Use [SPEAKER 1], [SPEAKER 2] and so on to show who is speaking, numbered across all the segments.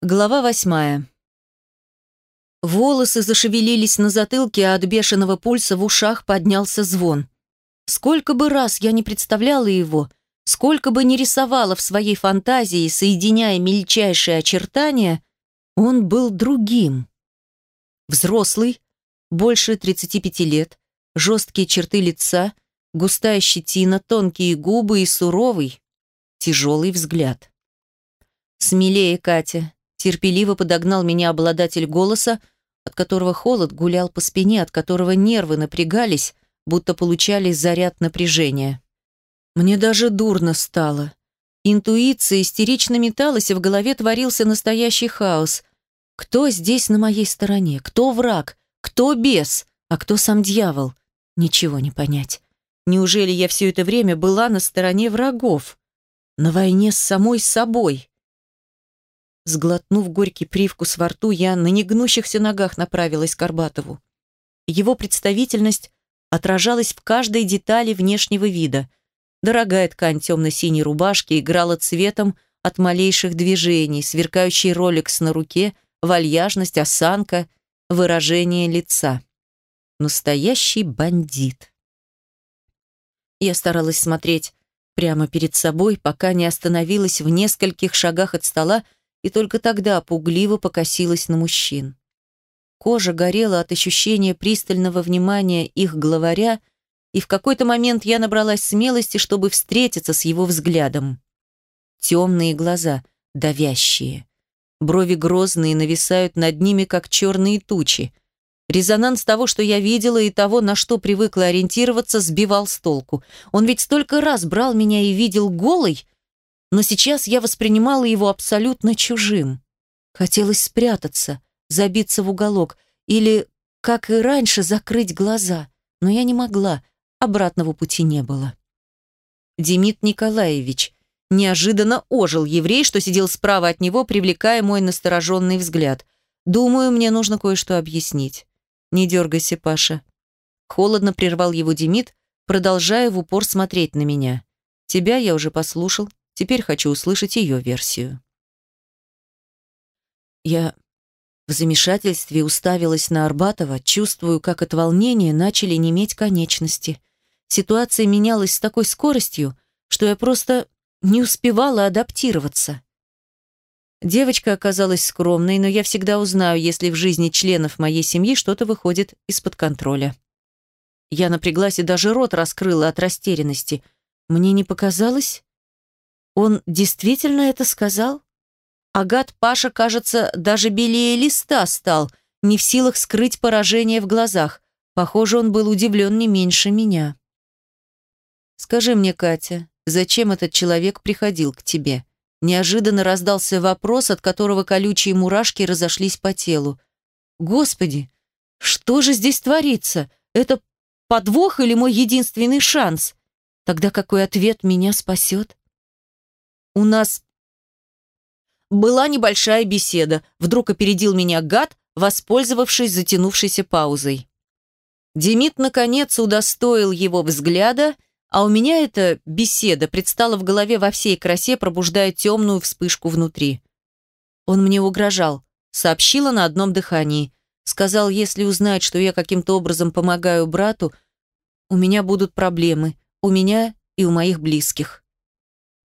[SPEAKER 1] Глава восьмая. Волосы зашевелились на затылке, а от бешеного пульса в ушах поднялся звон. Сколько бы раз я не представляла его, сколько бы не рисовала в своей фантазии, соединяя мельчайшие очертания, он был другим. Взрослый, больше 35 лет, жесткие черты лица, густая щетина, тонкие губы и суровый, тяжелый взгляд. «Смелее, Катя, Терпеливо подогнал меня обладатель голоса, от которого холод гулял по спине, от которого нервы напрягались, будто получали заряд напряжения. Мне даже дурно стало. Интуиция истерично металась, и в голове творился настоящий хаос. Кто здесь на моей стороне? Кто враг? Кто бес? А кто сам дьявол? Ничего не понять. Неужели я все это время была на стороне врагов? На войне с самой собой? Сглотнув горький привкус во рту, я на негнущихся ногах направилась к Арбатову. Его представительность отражалась в каждой детали внешнего вида. Дорогая ткань темно-синей рубашки играла цветом от малейших движений, сверкающий роликс на руке, вальяжность, осанка, выражение лица. Настоящий бандит. Я старалась смотреть прямо перед собой, пока не остановилась в нескольких шагах от стола, и только тогда пугливо покосилась на мужчин. Кожа горела от ощущения пристального внимания их главаря, и в какой-то момент я набралась смелости, чтобы встретиться с его взглядом. Темные глаза, давящие. Брови грозные нависают над ними, как черные тучи. Резонанс того, что я видела, и того, на что привыкла ориентироваться, сбивал с толку. Он ведь столько раз брал меня и видел голой, но сейчас я воспринимала его абсолютно чужим. Хотелось спрятаться, забиться в уголок или, как и раньше, закрыть глаза, но я не могла, обратного пути не было. Демид Николаевич неожиданно ожил еврей, что сидел справа от него, привлекая мой настороженный взгляд. Думаю, мне нужно кое-что объяснить. Не дергайся, Паша. Холодно прервал его Демид, продолжая в упор смотреть на меня. Тебя я уже послушал, Теперь хочу услышать ее версию. Я в замешательстве уставилась на Арбатова, чувствую, как от волнения начали неметь конечности. Ситуация менялась с такой скоростью, что я просто не успевала адаптироваться. Девочка оказалась скромной, но я всегда узнаю, если в жизни членов моей семьи что-то выходит из-под контроля. Я напряглась и даже рот раскрыла от растерянности. Мне не показалось? Он действительно это сказал? Агат Паша, кажется, даже белее листа стал, не в силах скрыть поражение в глазах. Похоже, он был удивлен не меньше меня. «Скажи мне, Катя, зачем этот человек приходил к тебе?» Неожиданно раздался вопрос, от которого колючие мурашки разошлись по телу. «Господи, что же здесь творится? Это подвох или мой единственный шанс? Тогда какой ответ меня спасет?» У нас была небольшая беседа. Вдруг опередил меня гад, воспользовавшись затянувшейся паузой. Демид, наконец, удостоил его взгляда, а у меня эта беседа предстала в голове во всей красе, пробуждая темную вспышку внутри. Он мне угрожал, сообщила на одном дыхании. Сказал, если узнает, что я каким-то образом помогаю брату, у меня будут проблемы, у меня и у моих близких.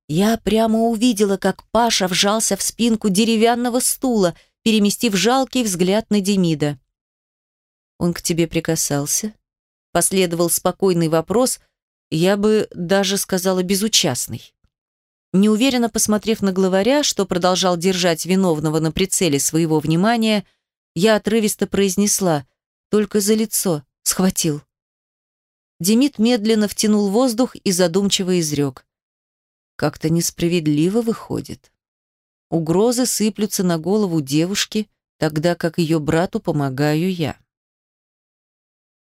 [SPEAKER 1] Я прямо увидела, как Паша вжался в спинку деревянного стула, переместив жалкий взгляд на Демида. «Он к тебе прикасался?» Последовал спокойный вопрос, я бы даже сказала безучастный. Неуверенно посмотрев на главаря, что продолжал держать виновного на прицеле своего внимания, я отрывисто произнесла «Только за лицо, схватил». Демид медленно втянул воздух и задумчиво изрек. Как-то несправедливо выходит. Угрозы сыплются на голову девушки, тогда как ее брату помогаю я.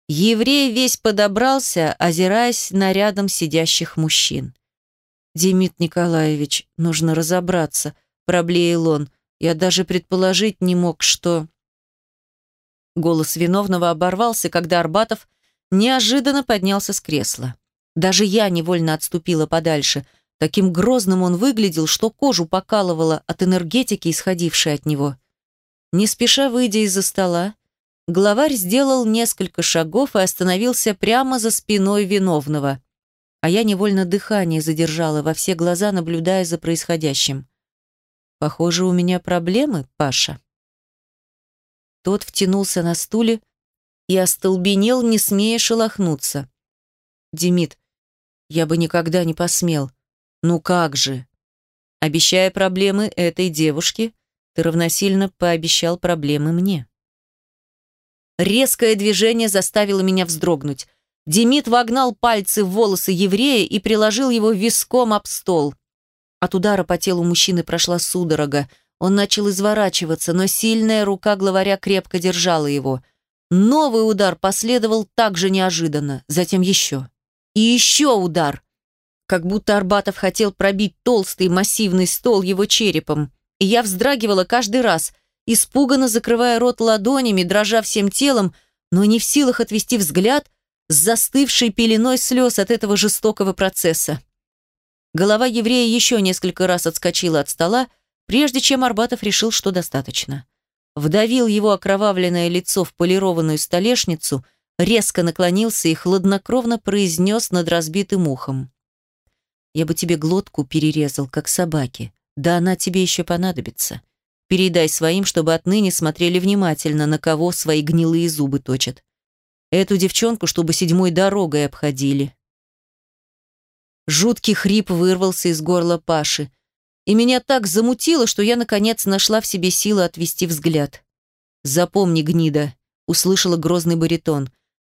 [SPEAKER 1] Еврей весь подобрался, озираясь на рядом сидящих мужчин. «Демид Николаевич, нужно разобраться», — проблеял он. «Я даже предположить не мог, что...» Голос виновного оборвался, когда Арбатов неожиданно поднялся с кресла. Даже я невольно отступила подальше — Таким грозным он выглядел, что кожу покалывало от энергетики, исходившей от него. Не спеша выйдя из-за стола, главарь сделал несколько шагов и остановился прямо за спиной виновного. А я невольно дыхание задержала, во все глаза наблюдая за происходящим. «Похоже, у меня проблемы, Паша». Тот втянулся на стуле и остолбенел, не смея шелохнуться. «Демид, я бы никогда не посмел. Ну как же?» Обещая проблемы этой девушке, ты равносильно пообещал проблемы мне. Резкое движение заставило меня вздрогнуть. Демид вогнал пальцы в волосы еврея и приложил его виском об стол. От удара по телу мужчины прошла судорога. Он начал изворачиваться, но сильная рука главаря крепко держала его. Новый удар последовал так же неожиданно, затем еще. И еще удар. Как будто Арбатов хотел пробить толстый массивный стол его черепом. И я вздрагивала каждый раз, испуганно закрывая рот ладонями, дрожа всем телом, но не в силах отвести взгляд с застывшей пеленой слез от этого жестокого процесса. Голова еврея еще несколько раз отскочила от стола, прежде чем Арбатов решил, что достаточно. Вдавил его окровавленное лицо в полированную столешницу, резко наклонился и хладнокровно произнес над разбитым ухом. «Я бы тебе глотку перерезал, как собаке. Да она тебе еще понадобится. Передай своим, чтобы отныне смотрели внимательно, на кого свои гнилые зубы точат. Эту девчонку, чтобы седьмой дорогой обходили. Жуткий хрип вырвался из горла Паши. И меня так замутило, что я, наконец, нашла в себе силы отвести взгляд. «Запомни, гнида», — услышала грозный баритон.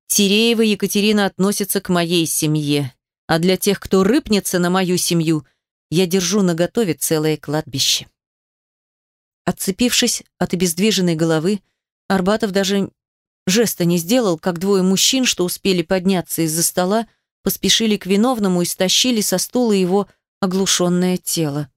[SPEAKER 1] «Тереева Екатерина относится к моей семье, а для тех, кто рыпнется на мою семью, я держу наготове целое кладбище». Отцепившись от обездвиженной головы, Арбатов даже жеста не сделал, как двое мужчин, что успели подняться из-за стола, поспешили к виновному и стащили со стула его оглушенное тело.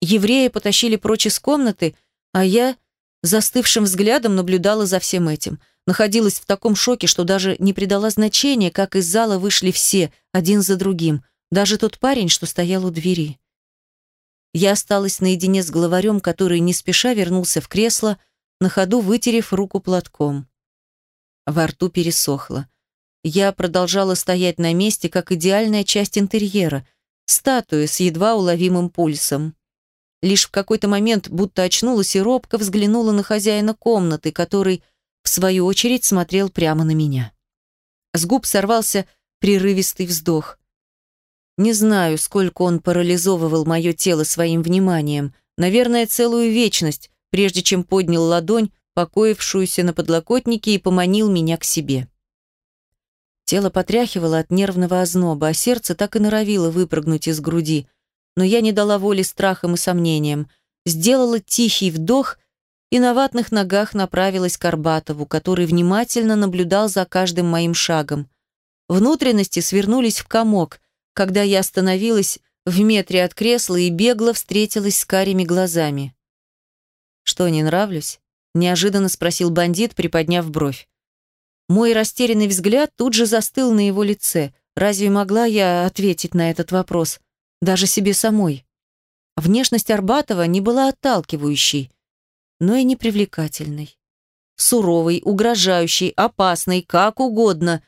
[SPEAKER 1] Еврея потащили прочь из комнаты, а я застывшим взглядом наблюдала за всем этим. Находилась в таком шоке, что даже не придала значения, как из зала вышли все, один за другим, даже тот парень, что стоял у двери. Я осталась наедине с главарем, который не спеша вернулся в кресло, на ходу вытерев руку платком. Во рту пересохло. Я продолжала стоять на месте, как идеальная часть интерьера, статуя с едва уловимым пульсом. Лишь в какой-то момент будто очнулась и робко взглянула на хозяина комнаты, который, в свою очередь, смотрел прямо на меня. С губ сорвался прерывистый вздох. Не знаю, сколько он парализовывал мое тело своим вниманием, наверное, целую вечность, прежде чем поднял ладонь, покоившуюся на подлокотнике, и поманил меня к себе. Тело потряхивало от нервного озноба, а сердце так и норовило выпрыгнуть из груди. Но я не дала воли страхам и сомнениям. Сделала тихий вдох и на ватных ногах направилась к Арбатову, который внимательно наблюдал за каждым моим шагом. Внутренности свернулись в комок, когда я остановилась в метре от кресла и бегло встретилась с карими глазами. «Что, не нравлюсь?» – неожиданно спросил бандит, приподняв бровь. Мой растерянный взгляд тут же застыл на его лице. Разве могла я ответить на этот вопрос? Даже себе самой. Внешность Арбатова не была отталкивающей, но и непривлекательной. Суровой, угрожающей, опасной, как угодно,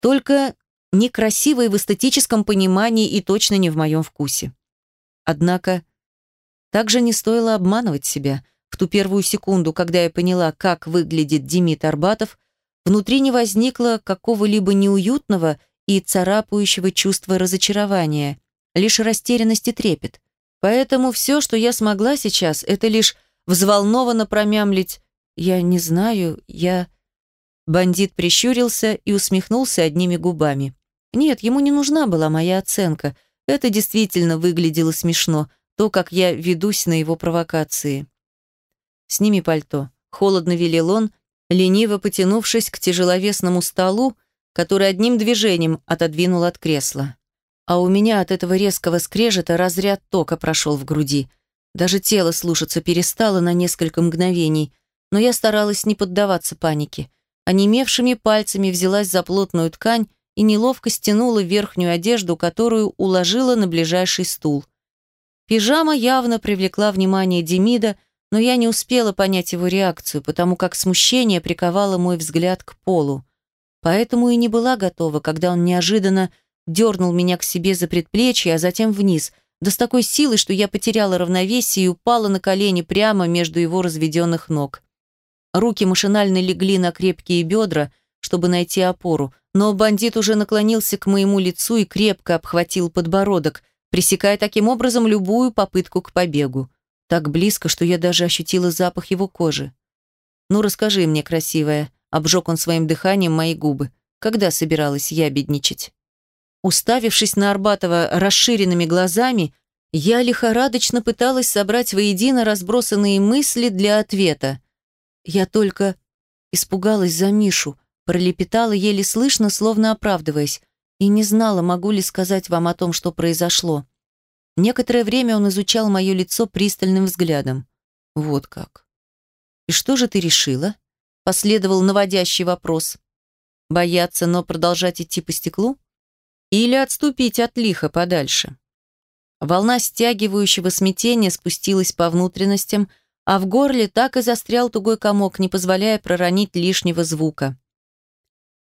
[SPEAKER 1] только некрасивой в эстетическом понимании и точно не в моем вкусе. Однако, также не стоило обманывать себя. В ту первую секунду, когда я поняла, как выглядит Демид Арбатов, Внутри не возникло какого-либо неуютного и царапающего чувства разочарования, лишь растерянность и трепет. Поэтому все, что я смогла сейчас, это лишь взволнованно промямлить «Я не знаю, я...» Бандит прищурился и усмехнулся одними губами. Нет, ему не нужна была моя оценка. Это действительно выглядело смешно, то, как я ведусь на его провокации. «Сними пальто», — холодно велел он, лениво потянувшись к тяжеловесному столу, который одним движением отодвинул от кресла. А у меня от этого резкого скрежета разряд тока прошел в груди. Даже тело слушаться перестало на несколько мгновений, но я старалась не поддаваться панике. Онемевшими пальцами взялась за плотную ткань и неловко стянула верхнюю одежду, которую уложила на ближайший стул. Пижама явно привлекла внимание Демида, но я не успела понять его реакцию, потому как смущение приковало мой взгляд к полу. Поэтому и не была готова, когда он неожиданно дернул меня к себе за предплечье, а затем вниз, да с такой силой, что я потеряла равновесие и упала на колени прямо между его разведенных ног. Руки машинально легли на крепкие бедра, чтобы найти опору, но бандит уже наклонился к моему лицу и крепко обхватил подбородок, пресекая таким образом любую попытку к побегу. Так близко, что я даже ощутила запах его кожи. «Ну, расскажи мне, красивая», — обжег он своим дыханием мои губы. «Когда собиралась я бедничать?» Уставившись на Арбатова расширенными глазами, я лихорадочно пыталась собрать воедино разбросанные мысли для ответа. Я только испугалась за Мишу, пролепетала еле слышно, словно оправдываясь и не знала, могу ли сказать вам о том, что произошло. Некоторое время он изучал мое лицо пристальным взглядом. Вот как. «И что же ты решила?» Последовал наводящий вопрос. «Бояться, но продолжать идти по стеклу? Или отступить от лиха подальше?» Волна стягивающего смятения спустилась по внутренностям, а в горле так и застрял тугой комок, не позволяя проронить лишнего звука.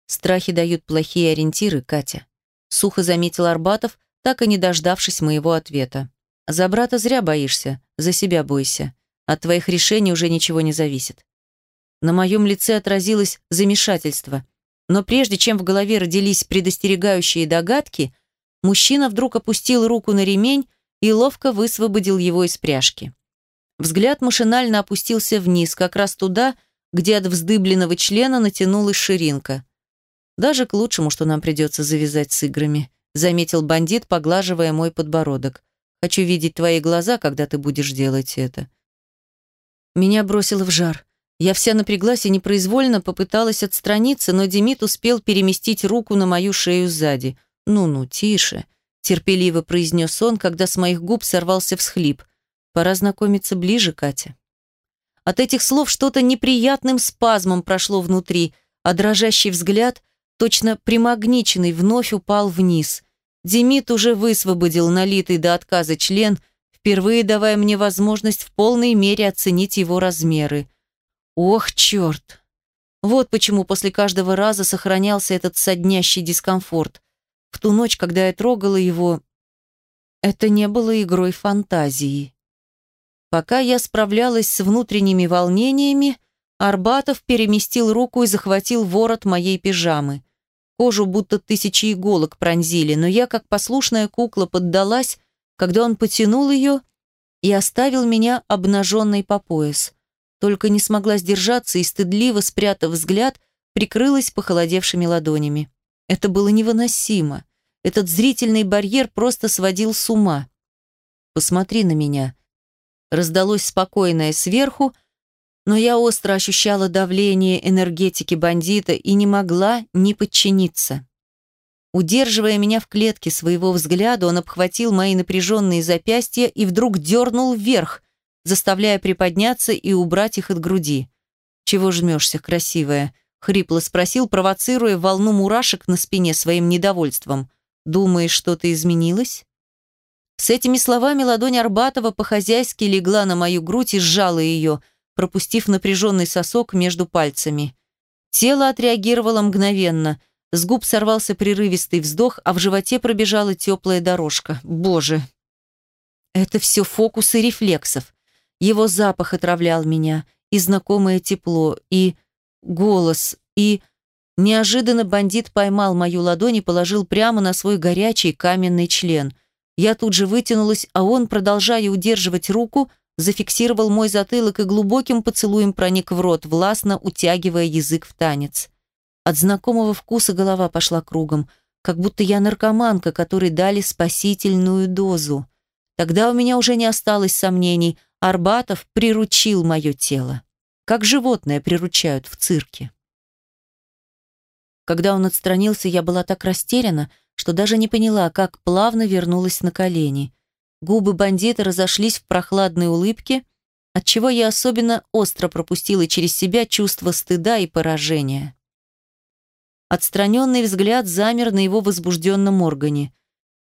[SPEAKER 1] Страхи дают плохие ориентиры, Катя. Сухо заметил Арбатов, так и не дождавшись моего ответа. За брата зря боишься, за себя бойся. От твоих решений уже ничего не зависит. На моем лице отразилось замешательство. Но прежде чем в голове родились предостерегающие догадки, мужчина вдруг опустил руку на ремень и ловко высвободил его из пряжки. Взгляд машинально опустился вниз, как раз туда, где от вздыбленного члена натянулась ширинка. Даже к лучшему, что нам придется завязать с играми, заметил бандит, поглаживая мой подбородок. Хочу видеть твои глаза, когда ты будешь делать это. Меня бросило в жар. Я вся напряглась и непроизвольно попыталась отстраниться, но Демид успел переместить руку на мою шею сзади. «Ну-ну, тише», — терпеливо произнес он, когда с моих губ сорвался всхлип. «Пора знакомиться ближе, Катя». От этих слов что-то неприятным спазмом прошло внутри, а дрожащий взгляд точно примагниченный, вновь упал вниз. Демид уже высвободил налитый до отказа член, впервые давая мне возможность в полной мере оценить его размеры. Ох, черт! Вот почему после каждого раза сохранялся этот соднящий дискомфорт. В ту ночь, когда я трогала его, это не было игрой фантазии. Пока я справлялась с внутренними волнениями, Арбатов переместил руку и захватил ворот моей пижамы. Кожу будто тысячи иголок пронзили, но я, как послушная кукла, поддалась, когда он потянул ее и оставил меня обнаженной по пояс. Только не смогла сдержаться и, стыдливо спрятав взгляд, прикрылась похолодевшими ладонями. Это было невыносимо. Этот зрительный барьер просто сводил с ума. «Посмотри на меня», раздалось спокойное сверху, но я остро ощущала давление энергетики бандита и не могла не подчиниться. Удерживая меня в клетке своего взгляда, он обхватил мои напряженные запястья и вдруг дернул вверх, заставляя приподняться и убрать их от груди. «Чего жмешься, красивая?» — хрипло спросил, провоцируя волну мурашек на спине своим недовольством. «Думаешь, что-то изменилось?» С этими словами ладонь Арбатова по-хозяйски легла на мою грудь и сжала ее, пропустив напряженный сосок между пальцами. Тело отреагировало мгновенно. С губ сорвался прерывистый вздох, а в животе пробежала теплая дорожка. Боже! Это все фокусы рефлексов. Его запах отравлял меня, и знакомое тепло, и голос, и... Неожиданно бандит поймал мою ладонь и положил прямо на свой горячий каменный член. Я тут же вытянулась, а он, продолжая удерживать руку, зафиксировал мой затылок и глубоким поцелуем проник в рот, властно утягивая язык в танец. От знакомого вкуса голова пошла кругом, как будто я наркоманка, которой дали спасительную дозу. Тогда у меня уже не осталось сомнений, Арбатов приручил мое тело. Как животное приручают в цирке. Когда он отстранился, я была так растеряна, что даже не поняла, как плавно вернулась на колени. Губы бандита разошлись в прохладной улыбке, отчего я особенно остро пропустила через себя чувство стыда и поражения. Отстраненный взгляд замер на его возбужденном органе.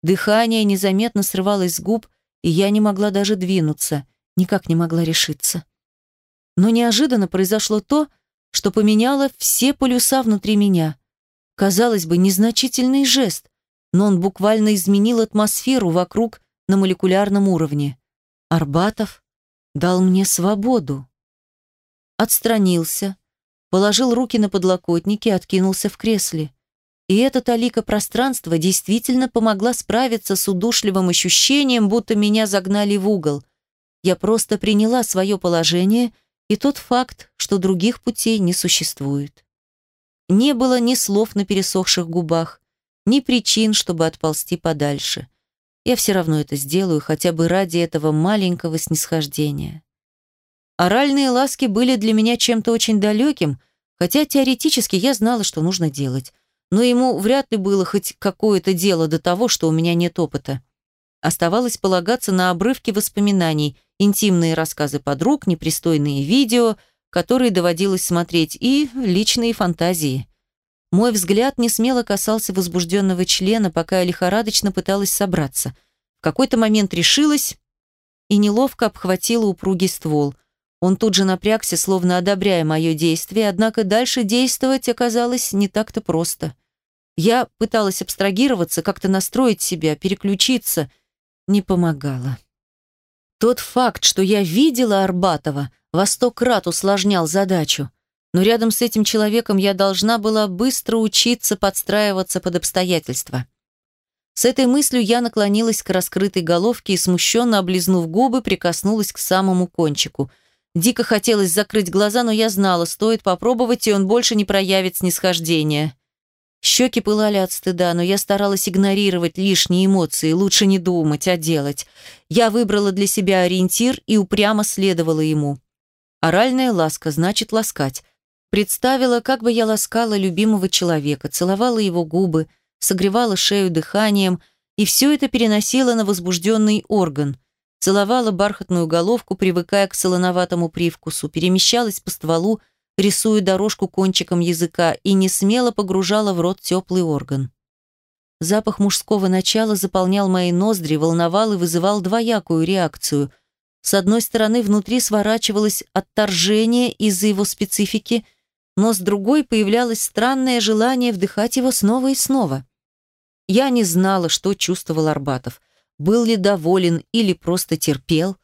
[SPEAKER 1] Дыхание незаметно срывалось с губ, и я не могла даже двинуться, никак не могла решиться. Но неожиданно произошло то, что поменяло все полюса внутри меня. Казалось бы, незначительный жест, но он буквально изменил атмосферу вокруг на молекулярном уровне. Арбатов дал мне свободу. Отстранился, положил руки на подлокотники и откинулся в кресле. И эта талика пространства действительно помогла справиться с удушливым ощущением, будто меня загнали в угол. Я просто приняла свое положение и тот факт, что других путей не существует. Не было ни слов на пересохших губах, ни причин, чтобы отползти подальше. Я все равно это сделаю, хотя бы ради этого маленького снисхождения. Оральные ласки были для меня чем-то очень далеким, хотя теоретически я знала, что нужно делать. Но ему вряд ли было хоть какое-то дело до того, что у меня нет опыта. Оставалось полагаться на обрывки воспоминаний, интимные рассказы подруг, непристойные видео, которые доводилось смотреть, и личные фантазии. Мой взгляд не смело касался возбужденного члена, пока я лихорадочно пыталась собраться. В какой-то момент решилась и неловко обхватила упругий ствол – он тут же напрягся, словно одобряя мое действие, однако дальше действовать оказалось не так-то просто. Я пыталась абстрагироваться, как-то настроить себя, переключиться. Не помогало. Тот факт, что я видела Арбатова, во сто крат усложнял задачу. Но рядом с этим человеком я должна была быстро учиться подстраиваться под обстоятельства. С этой мыслью я наклонилась к раскрытой головке и, смущенно облизнув губы, прикоснулась к самому кончику – Дико хотелось закрыть глаза, но я знала, стоит попробовать, и он больше не проявит снисхождения. Щеки пылали от стыда, но я старалась игнорировать лишние эмоции, лучше не думать, а делать. Я выбрала для себя ориентир и упрямо следовала ему. Оральная ласка значит ласкать. Представила, как бы я ласкала любимого человека, целовала его губы, согревала шею дыханием, и все это переносила на возбужденный орган – целовала бархатную головку, привыкая к солоноватому привкусу, перемещалась по стволу, рисуя дорожку кончиком языка и не смело погружала в рот теплый орган. Запах мужского начала заполнял мои ноздри, волновал и вызывал двоякую реакцию. С одной стороны, внутри сворачивалось отторжение из-за его специфики, но с другой появлялось странное желание вдыхать его снова и снова. Я не знала, что чувствовал Арбатов был ли доволен или просто терпел.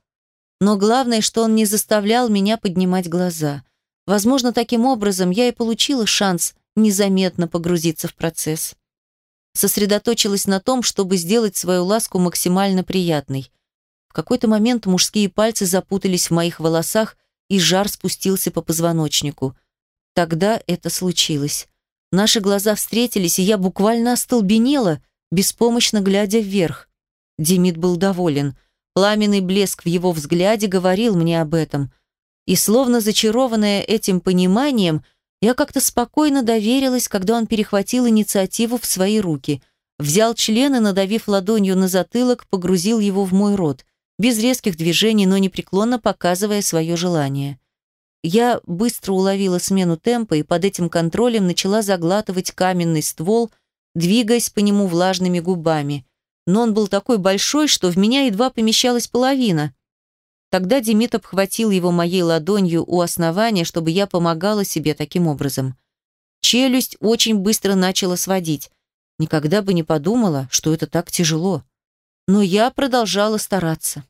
[SPEAKER 1] Но главное, что он не заставлял меня поднимать глаза. Возможно, таким образом я и получила шанс незаметно погрузиться в процесс. Сосредоточилась на том, чтобы сделать свою ласку максимально приятной. В какой-то момент мужские пальцы запутались в моих волосах, и жар спустился по позвоночнику. Тогда это случилось. Наши глаза встретились, и я буквально остолбенела, беспомощно глядя вверх. Демид был доволен. Пламенный блеск в его взгляде говорил мне об этом. И словно зачарованная этим пониманием, я как-то спокойно доверилась, когда он перехватил инициативу в свои руки. Взял член и, надавив ладонью на затылок, погрузил его в мой рот, без резких движений, но непреклонно показывая свое желание. Я быстро уловила смену темпа и под этим контролем начала заглатывать каменный ствол, двигаясь по нему влажными губами но он был такой большой, что в меня едва помещалась половина. Тогда Демид обхватил его моей ладонью у основания, чтобы я помогала себе таким образом. Челюсть очень быстро начала сводить. Никогда бы не подумала, что это так тяжело. Но я продолжала стараться.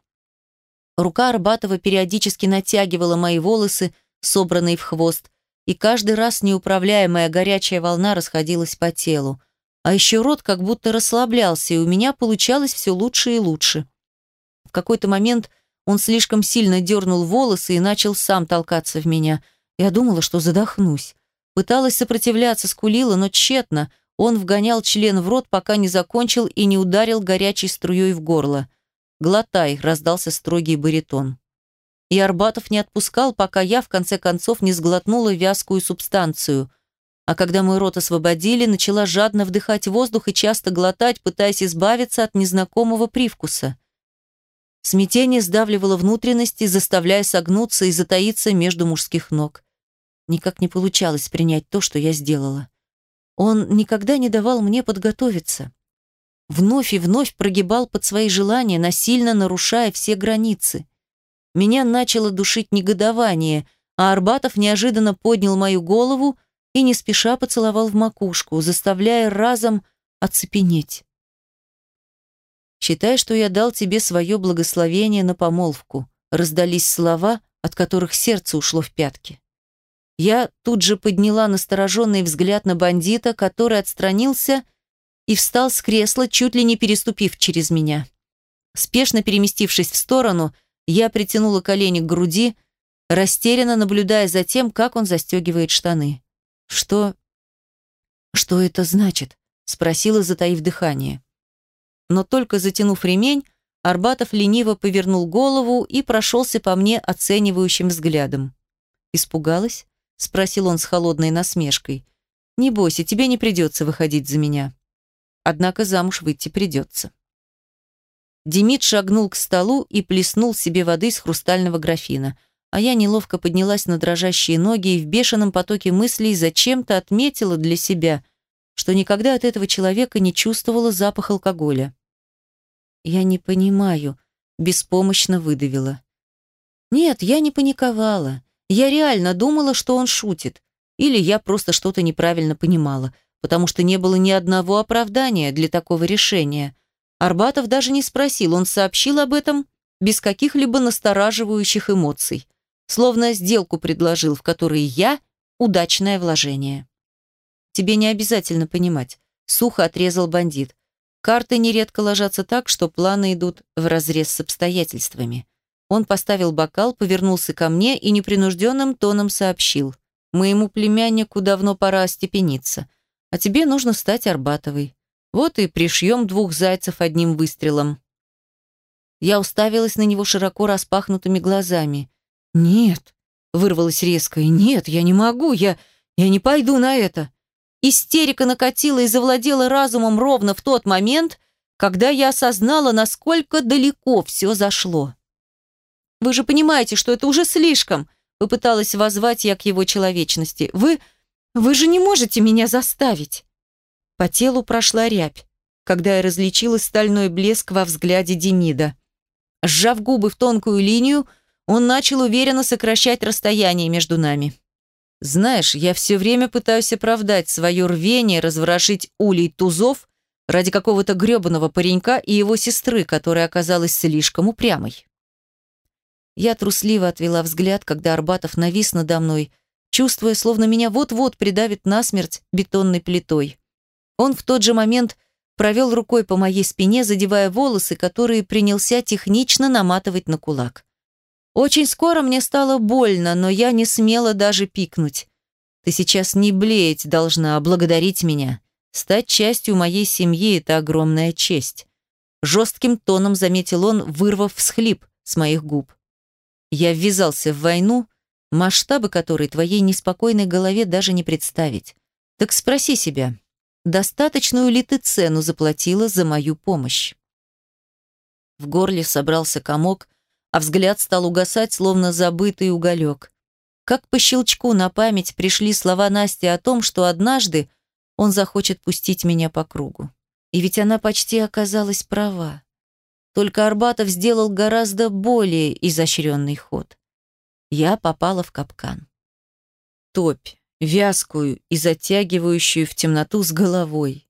[SPEAKER 1] Рука Арбатова периодически натягивала мои волосы, собранные в хвост, и каждый раз неуправляемая горячая волна расходилась по телу. А еще рот как будто расслаблялся, и у меня получалось все лучше и лучше. В какой-то момент он слишком сильно дернул волосы и начал сам толкаться в меня. Я думала, что задохнусь. Пыталась сопротивляться, скулила, но тщетно. Он вгонял член в рот, пока не закончил и не ударил горячей струей в горло. «Глотай», — раздался строгий баритон. И Арбатов не отпускал, пока я, в конце концов, не сглотнула вязкую субстанцию — а когда мой рот освободили, начала жадно вдыхать воздух и часто глотать, пытаясь избавиться от незнакомого привкуса. Смятение сдавливало внутренности, заставляя согнуться и затаиться между мужских ног. Никак не получалось принять то, что я сделала. Он никогда не давал мне подготовиться. Вновь и вновь прогибал под свои желания, насильно нарушая все границы. Меня начало душить негодование, а Арбатов неожиданно поднял мою голову и не спеша поцеловал в макушку, заставляя разом оцепенеть. «Считай, что я дал тебе свое благословение на помолвку», раздались слова, от которых сердце ушло в пятки. Я тут же подняла настороженный взгляд на бандита, который отстранился и встал с кресла, чуть ли не переступив через меня. Спешно переместившись в сторону, я притянула колени к груди, растерянно наблюдая за тем, как он застегивает штаны. «Что... что это значит?» — спросила, затаив дыхание. Но только затянув ремень, Арбатов лениво повернул голову и прошелся по мне оценивающим взглядом. «Испугалась?» — спросил он с холодной насмешкой. «Не бойся, тебе не придется выходить за меня. Однако замуж выйти придется». Демид шагнул к столу и плеснул себе воды из хрустального графина, а я неловко поднялась на дрожащие ноги и в бешеном потоке мыслей зачем-то отметила для себя, что никогда от этого человека не чувствовала запах алкоголя. «Я не понимаю», — беспомощно выдавила. «Нет, я не паниковала. Я реально думала, что он шутит. Или я просто что-то неправильно понимала, потому что не было ни одного оправдания для такого решения. Арбатов даже не спросил, он сообщил об этом без каких-либо настораживающих эмоций. Словно сделку предложил, в которой я – удачное вложение. «Тебе не обязательно понимать», – сухо отрезал бандит. Карты нередко ложатся так, что планы идут вразрез с обстоятельствами. Он поставил бокал, повернулся ко мне и непринужденным тоном сообщил. «Моему племяннику давно пора остепениться, а тебе нужно стать Арбатовой. Вот и пришьем двух зайцев одним выстрелом». Я уставилась на него широко распахнутыми глазами. «Нет», — вырвалось резко, — «нет, я не могу, я... я не пойду на это». Истерика накатила и завладела разумом ровно в тот момент, когда я осознала, насколько далеко все зашло. «Вы же понимаете, что это уже слишком!» Попыталась воззвать я к его человечности. «Вы... вы же не можете меня заставить!» По телу прошла рябь, когда я различила стальной блеск во взгляде Демида. Сжав губы в тонкую линию, он начал уверенно сокращать расстояние между нами. Знаешь, я все время пытаюсь оправдать свое рвение разворошить улей тузов ради какого-то гребаного паренька и его сестры, которая оказалась слишком упрямой. Я трусливо отвела взгляд, когда Арбатов навис надо мной, чувствуя, словно меня вот-вот придавит насмерть бетонной плитой. Он в тот же момент провел рукой по моей спине, задевая волосы, которые принялся технично наматывать на кулак. Очень скоро мне стало больно, но я не смела даже пикнуть. Ты сейчас не блеять должна, а благодарить меня. Стать частью моей семьи – это огромная честь. Жестким тоном заметил он, вырвав всхлип с моих губ. Я ввязался в войну, масштабы которой твоей неспокойной голове даже не представить. Так спроси себя, достаточную ли ты цену заплатила за мою помощь? В горле собрался комок, а взгляд стал угасать, словно забытый уголек. Как по щелчку на память пришли слова Насти о том, что однажды он захочет пустить меня по кругу. И ведь она почти оказалась права. Только Арбатов сделал гораздо более изощренный ход. Я попала в капкан. Топь, вязкую и затягивающую в темноту с головой.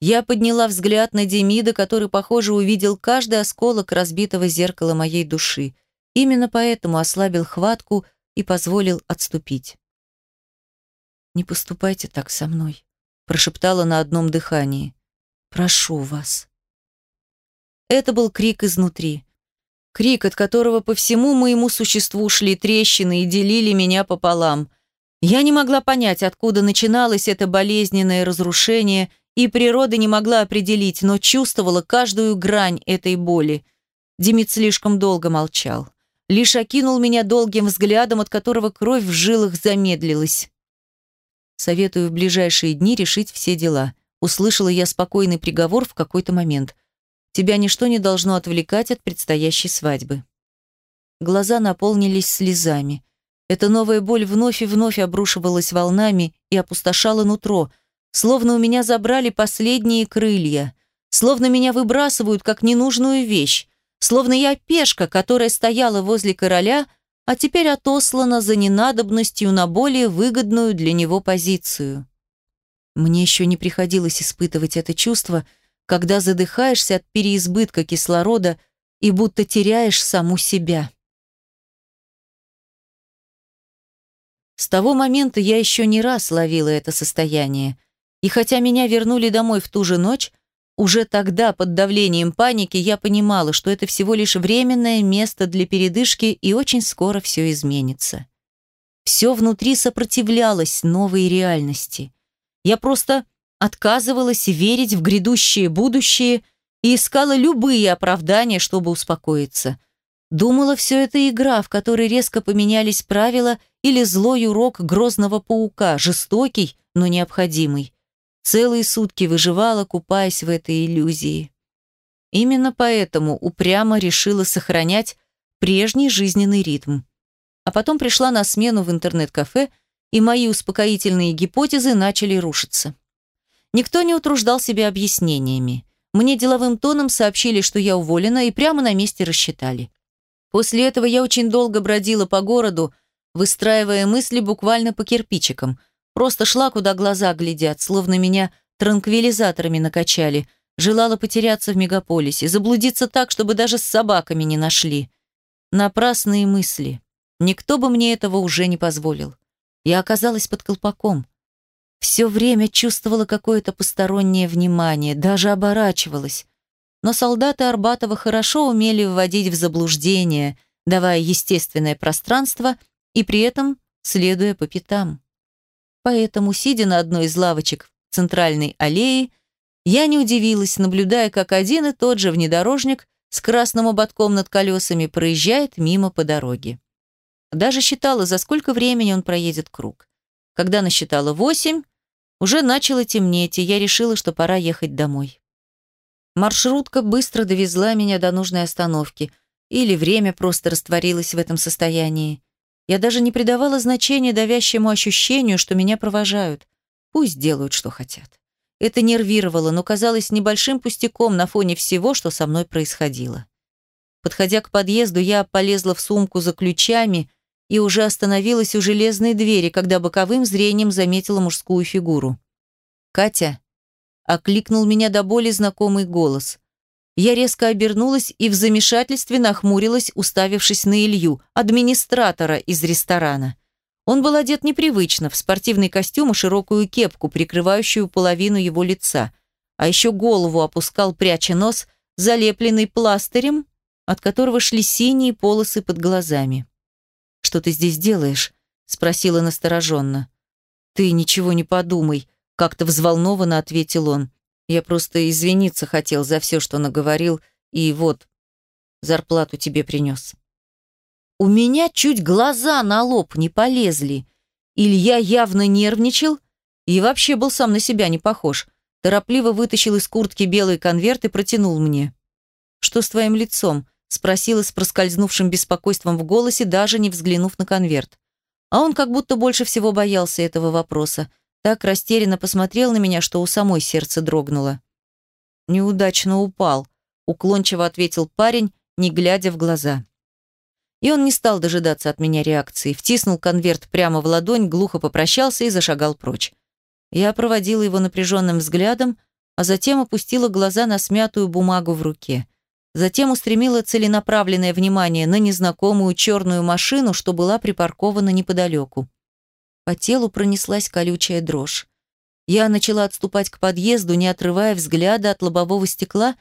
[SPEAKER 1] Я подняла взгляд на Демида, который, похоже, увидел каждый осколок разбитого зеркала моей души. Именно поэтому ослабил хватку и позволил отступить. «Не поступайте так со мной», – прошептала на одном дыхании. «Прошу вас». Это был крик изнутри. Крик, от которого по всему моему существу шли трещины и делили меня пополам. Я не могла понять, откуда начиналось это болезненное разрушение и природа не могла определить, но чувствовала каждую грань этой боли. Демид слишком долго молчал. Лишь окинул меня долгим взглядом, от которого кровь в жилах замедлилась. Советую в ближайшие дни решить все дела. Услышала я спокойный приговор в какой-то момент. Тебя ничто не должно отвлекать от предстоящей свадьбы. Глаза наполнились слезами. Эта новая боль вновь и вновь обрушивалась волнами и опустошала нутро, Словно у меня забрали последние крылья. Словно меня выбрасывают как ненужную вещь. Словно я пешка, которая стояла возле короля, а теперь отослана за ненадобностью на более выгодную для него позицию. Мне еще не приходилось испытывать это чувство, когда задыхаешься от переизбытка кислорода и будто теряешь саму себя. С того момента я еще не раз ловила это состояние. И хотя меня вернули домой в ту же ночь, уже тогда, под давлением паники, я понимала, что это всего лишь временное место для передышки, и очень скоро все изменится. Все внутри сопротивлялось новой реальности. Я просто отказывалась верить в грядущее будущее и искала любые оправдания, чтобы успокоиться. Думала, все это игра, в которой резко поменялись правила или злой урок грозного паука, жестокий, но необходимый. Целые сутки выживала, купаясь в этой иллюзии. Именно поэтому упрямо решила сохранять прежний жизненный ритм. А потом пришла на смену в интернет-кафе, и мои успокоительные гипотезы начали рушиться. Никто не утруждал себя объяснениями. Мне деловым тоном сообщили, что я уволена, и прямо на месте рассчитали. После этого я очень долго бродила по городу, выстраивая мысли буквально по кирпичикам. Просто шла, куда глаза глядят, словно меня транквилизаторами накачали. Желала потеряться в мегаполисе, заблудиться так, чтобы даже с собаками не нашли. Напрасные мысли. Никто бы мне этого уже не позволил. Я оказалась под колпаком. Все время чувствовала какое-то постороннее внимание, даже оборачивалась. Но солдаты Арбатова хорошо умели вводить в заблуждение, давая естественное пространство и при этом следуя по пятам. Поэтому, сидя на одной из лавочек в центральной аллее, я не удивилась, наблюдая, как один и тот же внедорожник с красным ободком над колесами проезжает мимо по дороге. Даже считала, за сколько времени он проедет круг. Когда насчитала восемь, уже начало темнеть, и я решила, что пора ехать домой. Маршрутка быстро довезла меня до нужной остановки, или время просто растворилось в этом состоянии. Я даже не придавала значения давящему ощущению, что меня провожают. Пусть делают, что хотят. Это нервировало, но казалось небольшим пустяком на фоне всего, что со мной происходило. Подходя к подъезду, я полезла в сумку за ключами и уже остановилась у железной двери, когда боковым зрением заметила мужскую фигуру. «Катя!» — окликнул меня до боли знакомый голос. Я резко обернулась и в замешательстве нахмурилась, уставившись на Илью, администратора из ресторана. Он был одет непривычно, в спортивный костюм и широкую кепку, прикрывающую половину его лица, а еще голову опускал, пряча нос, залепленный пластырем, от которого шли синие полосы под глазами. «Что ты здесь делаешь?» – спросила настороженно. «Ты ничего не подумай», – как-то взволнованно ответил он. «Я просто извиниться хотел за все, что наговорил, и вот, зарплату тебе принес». У меня чуть глаза на лоб не полезли. Илья явно нервничал и вообще был сам на себя не похож. Торопливо вытащил из куртки белый конверт и протянул мне. «Что с твоим лицом?» Спросила с проскользнувшим беспокойством в голосе, даже не взглянув на конверт. А он как будто больше всего боялся этого вопроса. Так растерянно посмотрел на меня, что у самой сердце дрогнуло. «Неудачно упал», — уклончиво ответил парень, не глядя в глаза. И он не стал дожидаться от меня реакции, втиснул конверт прямо в ладонь, глухо попрощался и зашагал прочь. Я проводила его напряженным взглядом, а затем опустила глаза на смятую бумагу в руке. Затем устремила целенаправленное внимание на незнакомую черную машину, что была припаркована неподалеку. По телу пронеслась колючая дрожь. Я начала отступать к подъезду, не отрывая взгляда от лобового стекла,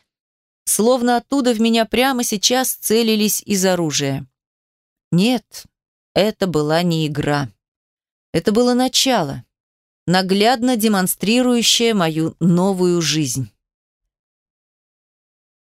[SPEAKER 1] словно оттуда в меня прямо сейчас целились из оружия. Нет, это была не игра. Это было начало, наглядно демонстрирующее мою новую жизнь.